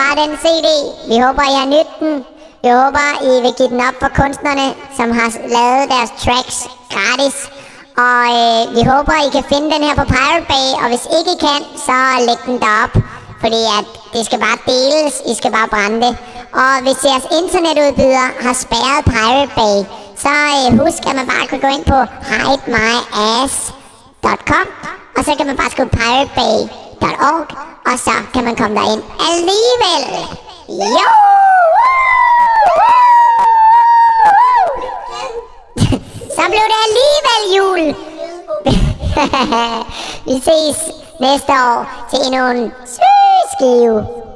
var den CD. Vi håber, I har nydt den. Vi håber, I vil give den op for kunstnerne, som har lavet deres tracks gratis. Og øh, vi håber, I kan finde den her på Pirate Bay, og hvis ikke I kan, så læg den derop. Fordi at det skal bare deles, I skal bare brænde det. Og hvis jeres internetudbyder har spærret Pirate Bay, så øh, husk, at man bare kan gå ind på hidemyass.com, og så kan man bare skrive piratebay.org, og så kan man komme derind alligevel. Jo! så blev det alligevel jul. Vi ses næste år til endnu en skive.